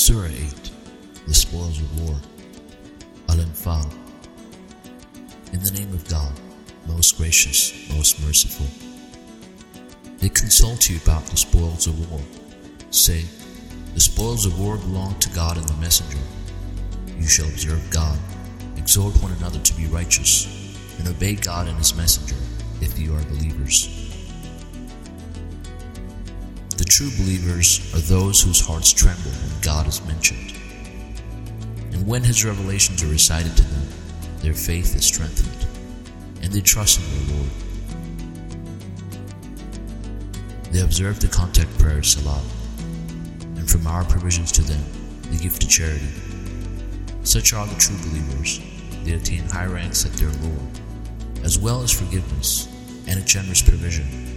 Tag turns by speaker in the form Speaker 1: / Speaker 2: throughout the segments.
Speaker 1: Surah 8 The Spoils of War Al Anfal In the name of God, most gracious, most merciful. They consult you about the spoils of war. Say, The spoils of war belong to God and the messenger. You shall observe God, exhort one another to be righteous, and obey God and his messenger if you are believers. True believers are those whose hearts tremble when God is mentioned. And when his revelations are recited to them, their faith is strengthened, and they trust in their Lord. They observe the contact prayer Salah, and from our provisions to them, they give to charity. Such are the true believers. They attain high ranks at their Lord, as well as forgiveness and a generous provision.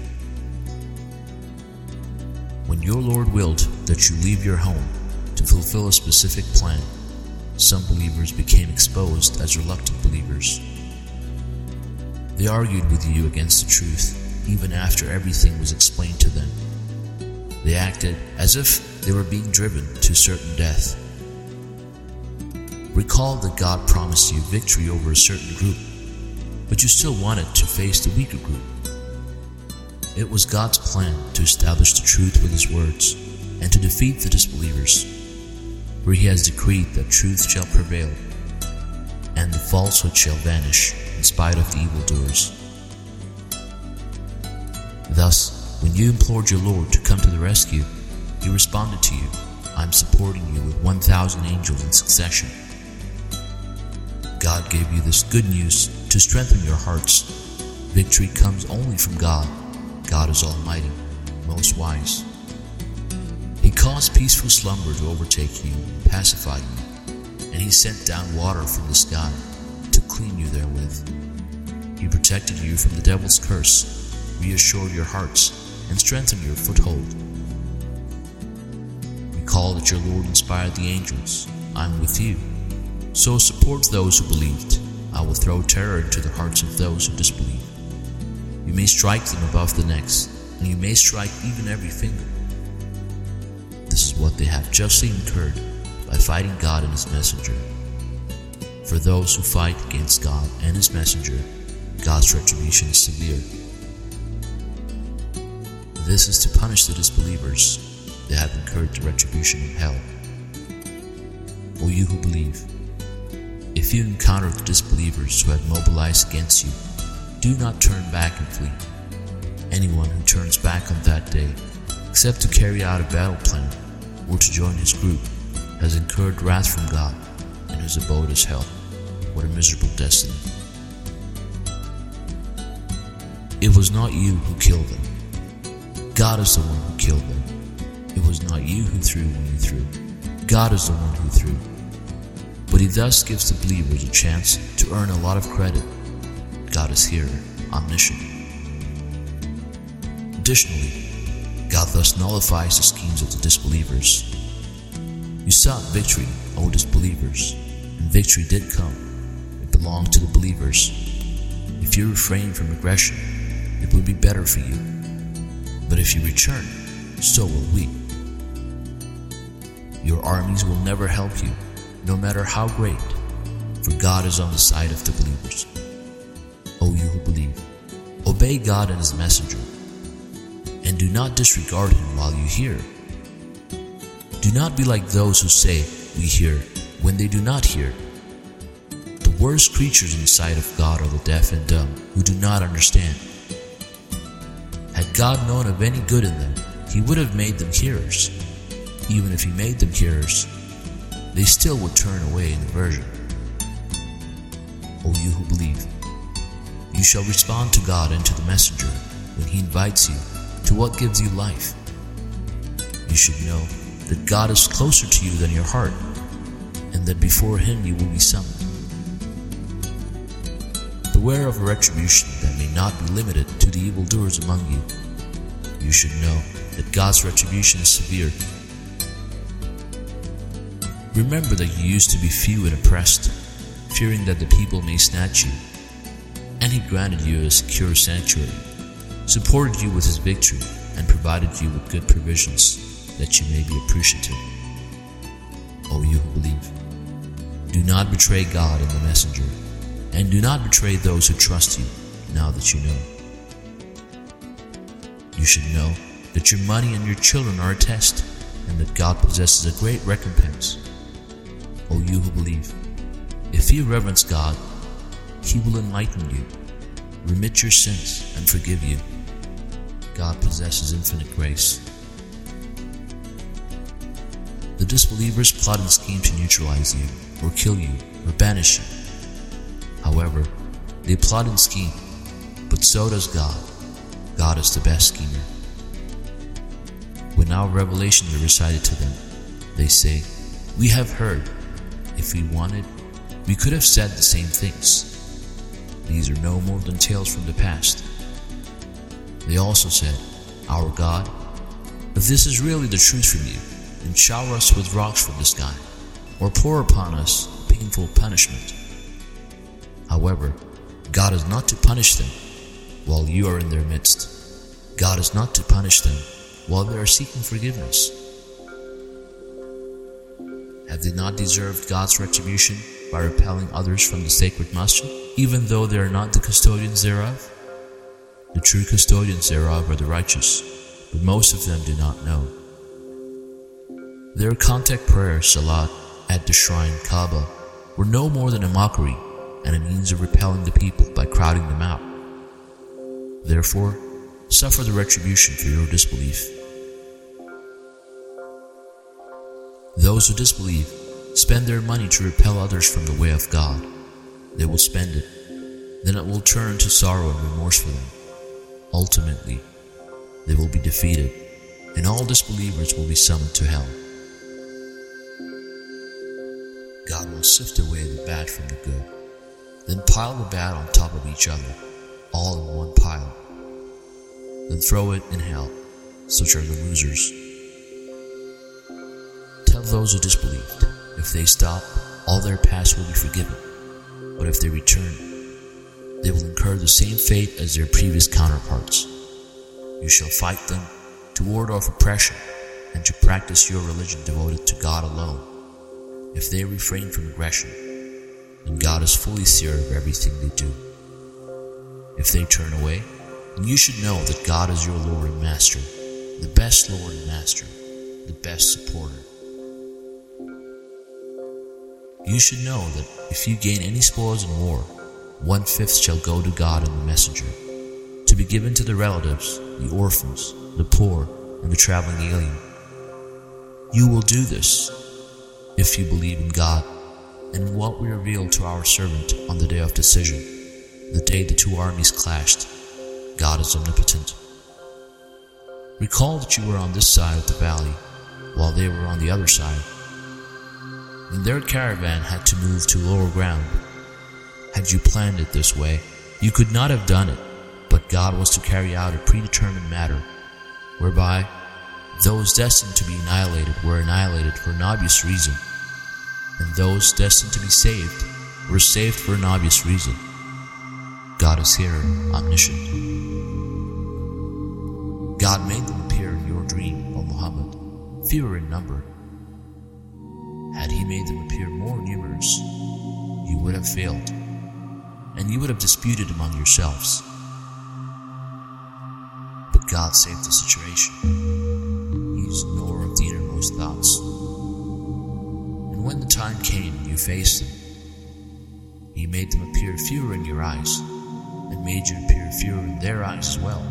Speaker 1: When your Lord willed that you leave your home to fulfill a specific plan, some believers became exposed as reluctant believers. They argued with you against the truth even after everything was explained to them. They acted as if they were being driven to certain death. Recall that God promised you victory over a certain group, but you still wanted to face the weaker group. It was God's plan to establish the truth with His words and to defeat the disbelievers, for He has decreed that truth shall prevail and the falsehood shall vanish in spite of the evildoers. Thus, when you implored your Lord to come to the rescue, He responded to you, I am supporting you with 1,000 angels in succession. God gave you this good news to strengthen your hearts. Victory comes only from God. God is Almighty, most wise. He caused peaceful slumber to overtake you, pacify you, and He sent down water from the sky to clean you therewith. He protected you from the devil's curse, reassured your hearts, and strengthened your foothold. Recall that your Lord inspired the angels. I am with you. So support those who believed. I will throw terror into the hearts of those who disbelieve. You may strike them above the necks, and you may strike even every finger. This is what they have justly incurred by fighting God and His messenger. For those who fight against God and His messenger, God's retribution is severe. This is to punish the disbelievers. They have incurred the retribution of hell. O you who believe, if you encounter the disbelievers who have mobilized against you, do not turn back and flee. Anyone who turns back on that day, except to carry out a battle plan or to join his group, has incurred wrath from God, and his abode is hell. What a miserable destiny. It was not you who killed them. God is the one who killed them. It was not you who threw when you threw. God is the one who threw. But he thus gives the believers a chance to earn a lot of credit. God is here, omniscient. Additionally, God thus nullifies the schemes of the disbelievers. You sought victory, O disbelievers, and victory did come. It belonged to the believers. If you refrain from aggression, it would be better for you. But if you return, so will we. Your armies will never help you, no matter how great, for God is on the side of the believers. O you who believe, obey God and His messenger, and do not disregard Him while you hear. Do not be like those who say, We hear, when they do not hear. The worst creatures in the sight of God are the deaf and dumb, who do not understand. Had God known of any good in them, He would have made them hearers. Even if He made them hearers, they still would turn away in aversion. O you who believe, you shall respond to God and to the messenger when He invites you to what gives you life. You should know that God is closer to you than your heart, and that before Him you will be summoned. Beware of retribution that may not be limited to the evildoers among you. You should know that God's retribution is severe. Remember that you used to be few and oppressed, fearing that the people may snatch you, and He granted you a secure sanctuary, supported you with His victory, and provided you with good provisions that you may be appreciative. O you who believe. Do not betray God and the messenger, and do not betray those who trust you, now that you know. You should know that your money and your children are a test, and that God possesses a great recompense. O you who believe, if you reverence God, He will enlighten you, remit your sins, and forgive you. God possesses infinite grace. The disbelievers plot and scheme to neutralize you, or kill you, or banish you. However, they plot and scheme, but so does God. God is the best schemer. When our revelations are recited to them, they say, We have heard. If we wanted, we could have said the same things. These are no more than tales from the past. They also said, Our God, if this is really the truth from you, then shower us with rocks from the sky, or pour upon us painful punishment. However, God is not to punish them while you are in their midst. God is not to punish them while they are seeking forgiveness. Have they not deserved God's retribution by repelling others from the sacred masjid, even though they are not the custodians thereof? The true custodians thereof are the righteous, but most of them do not know. Their contact prayers, Salat, at the shrine Kaaba, were no more than a mockery and a means of repelling the people by crowding them out. Therefore, suffer the retribution for your disbelief. Those who disbelieve spend their money to repel others from the way of God. They will spend it, then it will turn to sorrow and remorse for them. Ultimately, they will be defeated, and all disbelievers will be summoned to hell. God will sift away the bad from the good, then pile the bad on top of each other, all in one pile. Then throw it in hell. Such are the losers. Tell those who disbelieved, if they stop, all their past will be forgiven. But if they return, they will incur the same fate as their previous counterparts. You shall fight them to ward off oppression and to practice your religion devoted to God alone. If they refrain from aggression, then God is fully seer of everything they do. If they turn away, then you should know that God is your Lord and Master, the best Lord and Master, the best supporter. You should know that if you gain any spoils in war, one fifth shall go to God and the messenger, to be given to the relatives, the orphans, the poor, and the traveling alien. You will do this if you believe in God and what we revealed to our servant on the day of decision, the day the two armies clashed. God is omnipotent. Recall that you were on this side of the valley, while they were on the other side. Their caravan had to move to lower ground, had you planned it this way, you could not have done it, but God was to carry out a predetermined matter, whereby those destined to be annihilated were annihilated for an obvious reason, and those destined to be saved were saved for an obvious reason. God is here, omniscient. God made them appear in your dream, O Muhammad, fewer in number. Made them appear more numerous, you would have failed, and you would have disputed among yourselves. But God saved the situation. He is knower of the innermost thoughts. And when the time came you faced Him, He made them appear fewer in your eyes, and made you appear fewer in their eyes as well.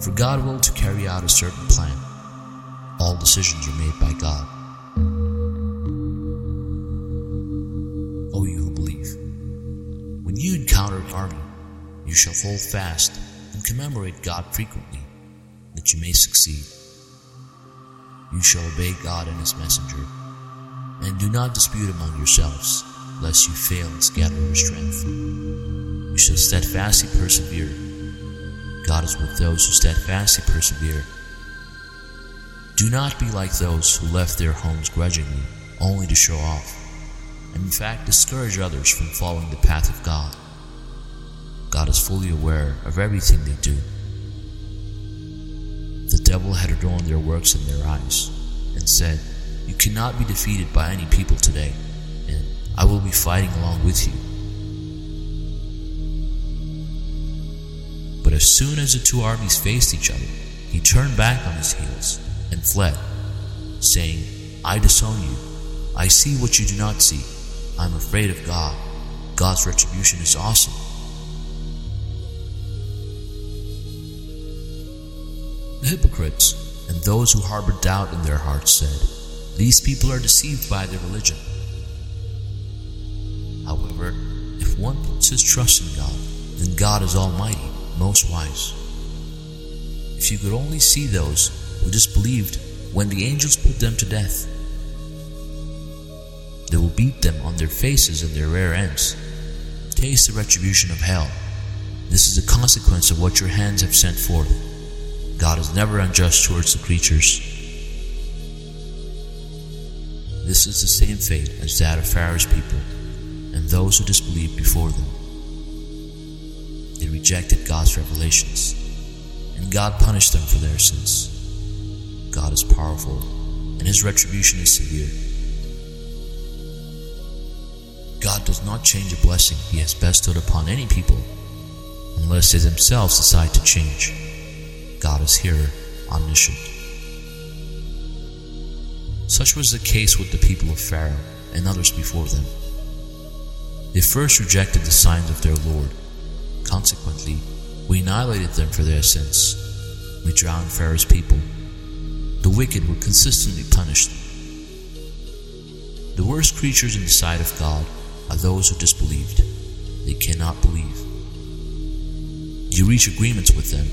Speaker 1: For God will to carry out a certain plan. All decisions are made by God. Shall hold fast and commemorate God frequently, that you may succeed. You shall obey God and His messenger, and do not dispute among yourselves, lest you fail in scattering your strength. You shall steadfastly persevere. God is with those who steadfastly persevere. Do not be like those who left their homes grudgingly, only to show off, and in fact discourage others from following the path of God. God is fully aware of everything they do. The devil had adorned their works in their eyes, and said, You cannot be defeated by any people today, and I will be fighting along with you. But as soon as the two armies faced each other, he turned back on his heels and fled, saying, I disown you. I see what you do not see. I am afraid of God. God's retribution is awesome. The hypocrites and those who harbor doubt in their hearts said, These people are deceived by their religion. However, if one puts his trust in God, then God is almighty, most wise. If you could only see those who disbelieved when the angels put them to death, they will beat them on their faces and their rear ends. Taste the retribution of hell. This is the consequence of what your hands have sent forth. God is never unjust towards the creatures. This is the same fate as that of Pharaoh's people and those who disbelieved before them. They rejected God's revelations, and God punished them for their sins. God is powerful, and his retribution is severe. God does not change a blessing he has bestowed upon any people unless they themselves decide to change. God is here, omniscient. Such was the case with the people of Pharaoh and others before them. They first rejected the signs of their Lord. Consequently, we annihilated them for their sins. We drowned Pharaoh's people. The wicked were consistently punished. The worst creatures in the sight of God are those who disbelieved. They cannot believe. You reach agreements with them,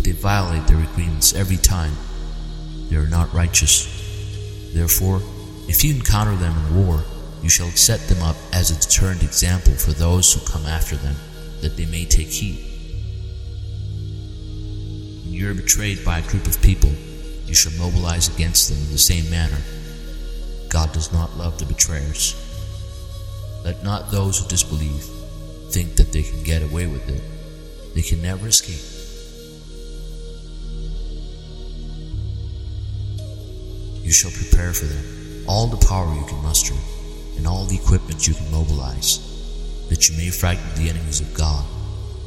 Speaker 1: but they violate their agreements every time. They are not righteous. Therefore, if you encounter them in war, you shall set them up as a deterrent example for those who come after them, that they may take heed. When you are betrayed by a group of people, you shall mobilize against them in the same manner. God does not love the betrayers. Let not those who disbelieve think that they can get away with it. They can never escape. You shall prepare for them all the power you can muster and all the equipment you can mobilize, that you may frighten the enemies of God,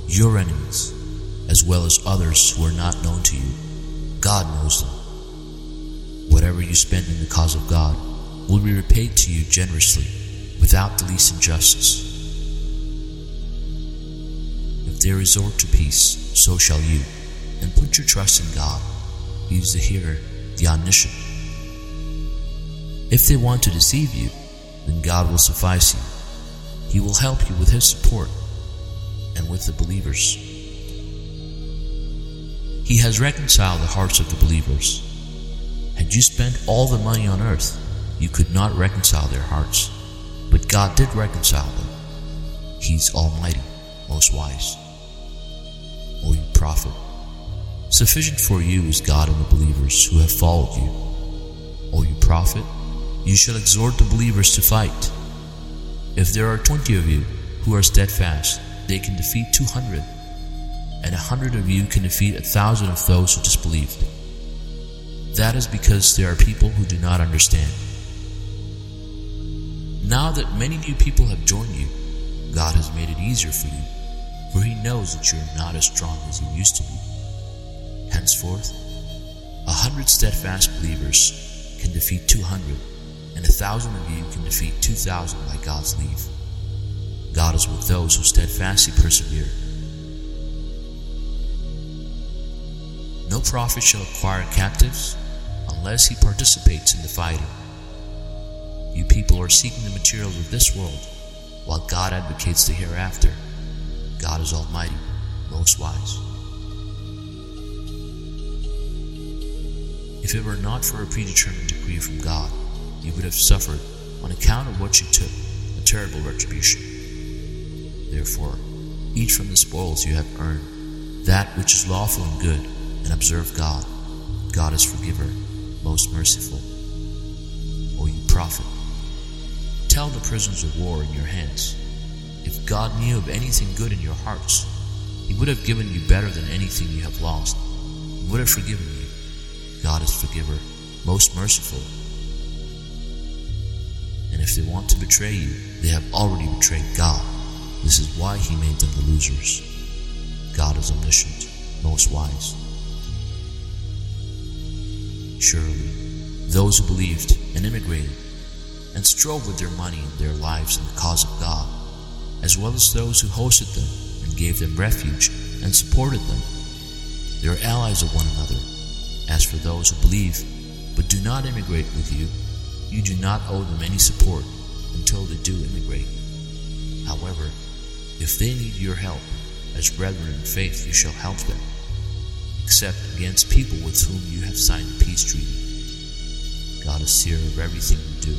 Speaker 1: your enemies, as well as others who are not known to you. God knows them. Whatever you spend in the cause of God will be repaid to you generously without the least injustice. If they resort to peace, so shall you. And put your trust in God. He is the hearer, the omniscient. If they want to deceive you, then God will suffice you. He will help you with His support and with the believers. He has reconciled the hearts of the believers. Had you spent all the money on earth, you could not reconcile their hearts. But God did reconcile them. He's Almighty, most wise. O you prophet, sufficient for you is God and the believers who have followed you. O you prophet, you shall exhort the believers to fight. If there are twenty of you who are steadfast, they can defeat two hundred, and a hundred of you can defeat a thousand of those who disbelieved. That is because there are people who do not understand. Now that many new people have joined you, God has made it easier for you, for He knows that you are not as strong as you used to be. Henceforth, a hundred steadfast believers can defeat two hundred, and a thousand of you can defeat two thousand by God's leave. God is with those who steadfastly persevere. No prophet shall acquire captives unless he participates in the fighting. You people are seeking the materials of this world, while God advocates the hereafter. God is Almighty, most wise. If it were not for a predetermined decree from God, you would have suffered, on account of what you took, a terrible retribution. Therefore, eat from the spoils you have earned, that which is lawful and good, and observe God. God is forgiver, most merciful. O you prophet, tell the prisoners of war in your hands. If God knew of anything good in your hearts, He would have given you better than anything you have lost. He would have forgiven you. God is forgiver, most merciful. If they want to betray you, they have already betrayed God. This is why he made them the losers. God is omniscient, most wise. Surely, those who believed and immigrated and strove with their money and their lives in the cause of God, as well as those who hosted them and gave them refuge and supported them, they are allies of one another. As for those who believe but do not immigrate with you, you do not owe them any support until they do immigrate. However, if they need your help, as brethren in faith, you shall help them, except against people with whom you have signed a peace treaty. God is seer of everything you do.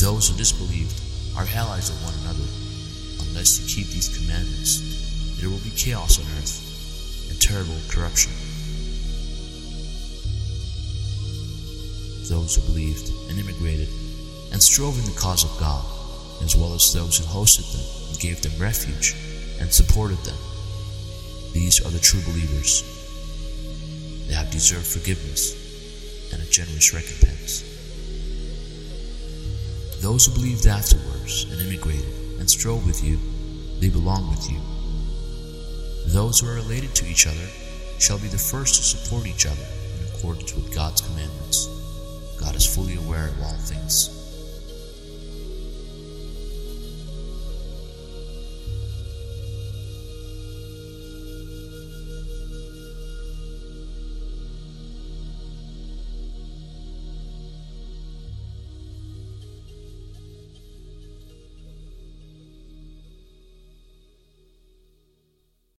Speaker 1: Those who disbelieve are allies of one another. Unless you keep these commandments, there will be chaos on earth and terrible corruption. Those who believed and immigrated and strove in the cause of God, as well as those who hosted them and gave them refuge and supported them. These are the true believers. They have deserved forgiveness and a generous recompense. Those who believed afterwards and immigrated and strove with you, they belong with you. Those who are related to each other shall be the first to support each other in accordance with God's commandments. God is fully aware of all things.